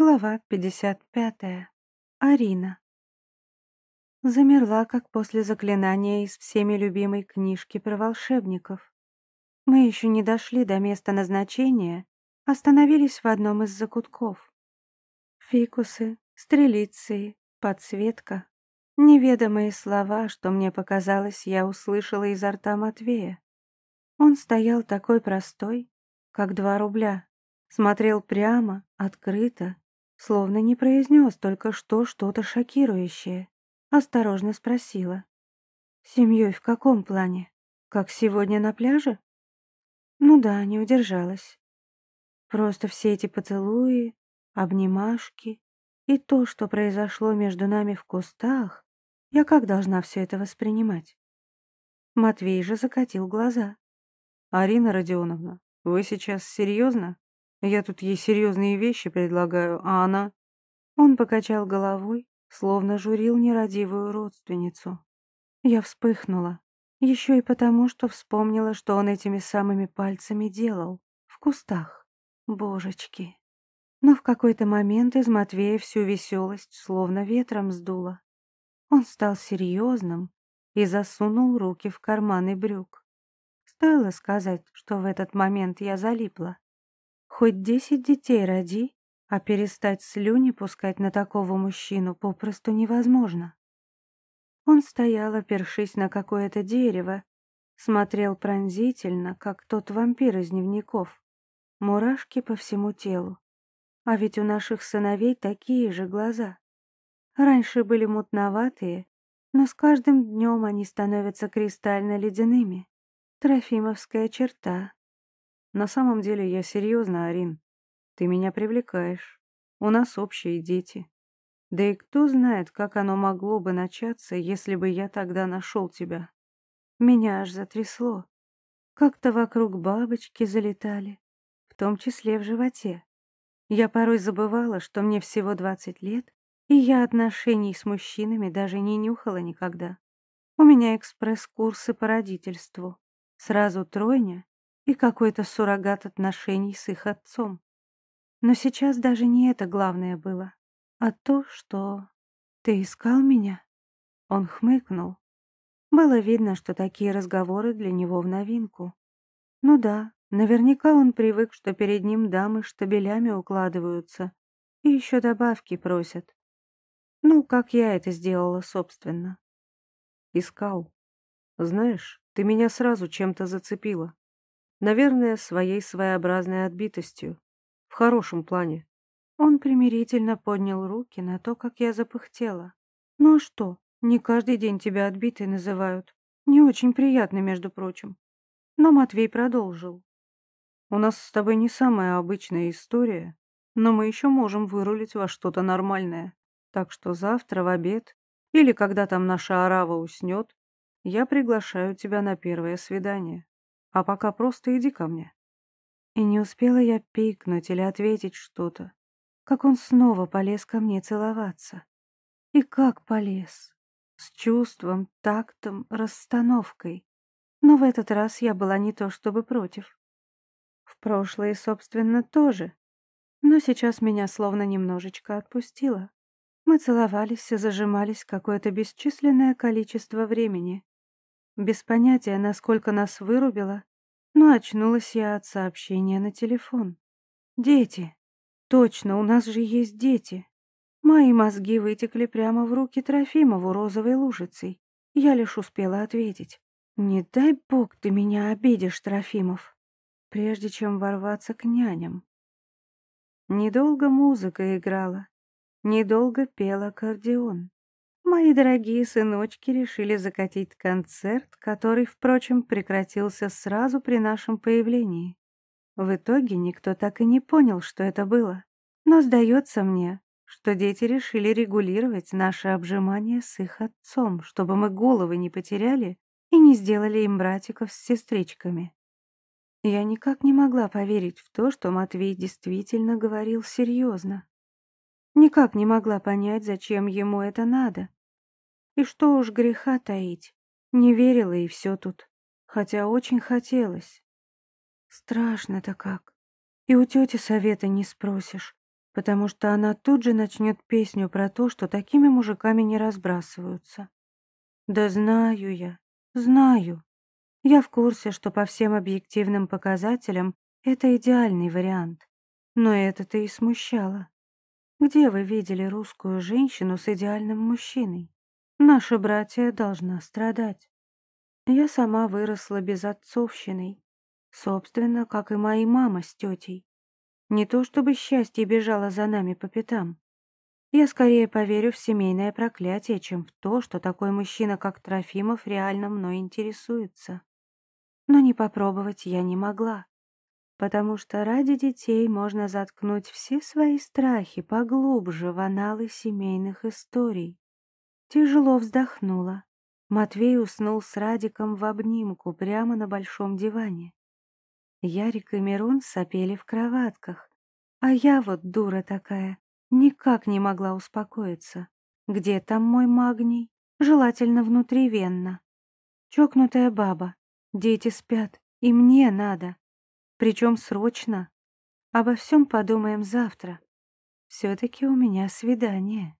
Глава 55. Арина. Замерла, как после заклинания из всеми любимой книжки про волшебников. Мы еще не дошли до места назначения, остановились в одном из закутков. Фикусы, стрелиции, подсветка. Неведомые слова, что мне показалось, я услышала изо рта Матвея. Он стоял такой простой, как два рубля, Смотрел прямо, открыто, словно не произнес только что что-то шокирующее. Осторожно спросила. «Семьей в каком плане? Как сегодня на пляже?» Ну да, не удержалась. Просто все эти поцелуи, обнимашки и то, что произошло между нами в кустах, я как должна все это воспринимать? Матвей же закатил глаза. «Арина Родионовна, вы сейчас серьезно?» Я тут ей серьезные вещи предлагаю, а она...» Он покачал головой, словно журил нерадивую родственницу. Я вспыхнула. Еще и потому, что вспомнила, что он этими самыми пальцами делал. В кустах. Божечки. Но в какой-то момент из Матвея всю веселость словно ветром сдуло. Он стал серьезным и засунул руки в карманы брюк. Стоило сказать, что в этот момент я залипла. Хоть десять детей роди, а перестать слюни пускать на такого мужчину попросту невозможно. Он стоял, опершись на какое-то дерево, смотрел пронзительно, как тот вампир из дневников. Мурашки по всему телу. А ведь у наших сыновей такие же глаза. Раньше были мутноватые, но с каждым днем они становятся кристально ледяными. Трофимовская черта. На самом деле я серьезно, Арин. Ты меня привлекаешь. У нас общие дети. Да и кто знает, как оно могло бы начаться, если бы я тогда нашел тебя. Меня аж затрясло. Как-то вокруг бабочки залетали, в том числе в животе. Я порой забывала, что мне всего двадцать лет, и я отношений с мужчинами даже не нюхала никогда. У меня экспресс-курсы по родительству. Сразу тройня и какой-то суррогат отношений с их отцом. Но сейчас даже не это главное было, а то, что... «Ты искал меня?» Он хмыкнул. Было видно, что такие разговоры для него в новинку. Ну да, наверняка он привык, что перед ним дамы штабелями укладываются и еще добавки просят. Ну, как я это сделала, собственно. Искал. Знаешь, ты меня сразу чем-то зацепила. Наверное, своей своеобразной отбитостью. В хорошем плане. Он примирительно поднял руки на то, как я запыхтела. Ну а что, не каждый день тебя отбитой называют. Не очень приятно, между прочим. Но Матвей продолжил. У нас с тобой не самая обычная история, но мы еще можем вырулить во что-то нормальное. Так что завтра в обед, или когда там наша арава уснет, я приглашаю тебя на первое свидание. А пока просто иди ко мне». И не успела я пикнуть или ответить что-то, как он снова полез ко мне целоваться. И как полез. С чувством, тактом, расстановкой. Но в этот раз я была не то чтобы против. В прошлое, собственно, тоже. Но сейчас меня словно немножечко отпустило. Мы целовались и зажимались какое-то бесчисленное количество времени. Без понятия, насколько нас вырубило, но очнулась я от сообщения на телефон. «Дети! Точно, у нас же есть дети!» Мои мозги вытекли прямо в руки Трофимову розовой лужицей. Я лишь успела ответить. «Не дай бог ты меня обидишь, Трофимов!» прежде чем ворваться к няням. Недолго музыка играла, недолго пел аккордеон. Мои дорогие сыночки решили закатить концерт, который, впрочем, прекратился сразу при нашем появлении. В итоге никто так и не понял, что это было. Но сдается мне, что дети решили регулировать наше обжимание с их отцом, чтобы мы головы не потеряли и не сделали им братиков с сестричками. Я никак не могла поверить в то, что Матвей действительно говорил серьезно. Никак не могла понять, зачем ему это надо. И что уж греха таить, не верила и все тут, хотя очень хотелось. Страшно-то как. И у тети совета не спросишь, потому что она тут же начнет песню про то, что такими мужиками не разбрасываются. Да знаю я, знаю. Я в курсе, что по всем объективным показателям это идеальный вариант. Но это-то и смущало. Где вы видели русскую женщину с идеальным мужчиной? Наша братья должна страдать. Я сама выросла без отцовщиной, собственно, как и мои мама с тетей. Не то чтобы счастье бежало за нами по пятам. Я скорее поверю в семейное проклятие, чем в то, что такой мужчина, как Трофимов, реально мной интересуется. Но не попробовать я не могла, потому что ради детей можно заткнуть все свои страхи поглубже в аналы семейных историй. Тяжело вздохнула. Матвей уснул с Радиком в обнимку прямо на большом диване. Ярик и Мирон сопели в кроватках. А я вот дура такая, никак не могла успокоиться. Где там мой магний? Желательно внутривенно. Чокнутая баба. Дети спят, и мне надо. Причем срочно. Обо всем подумаем завтра. Все-таки у меня свидание.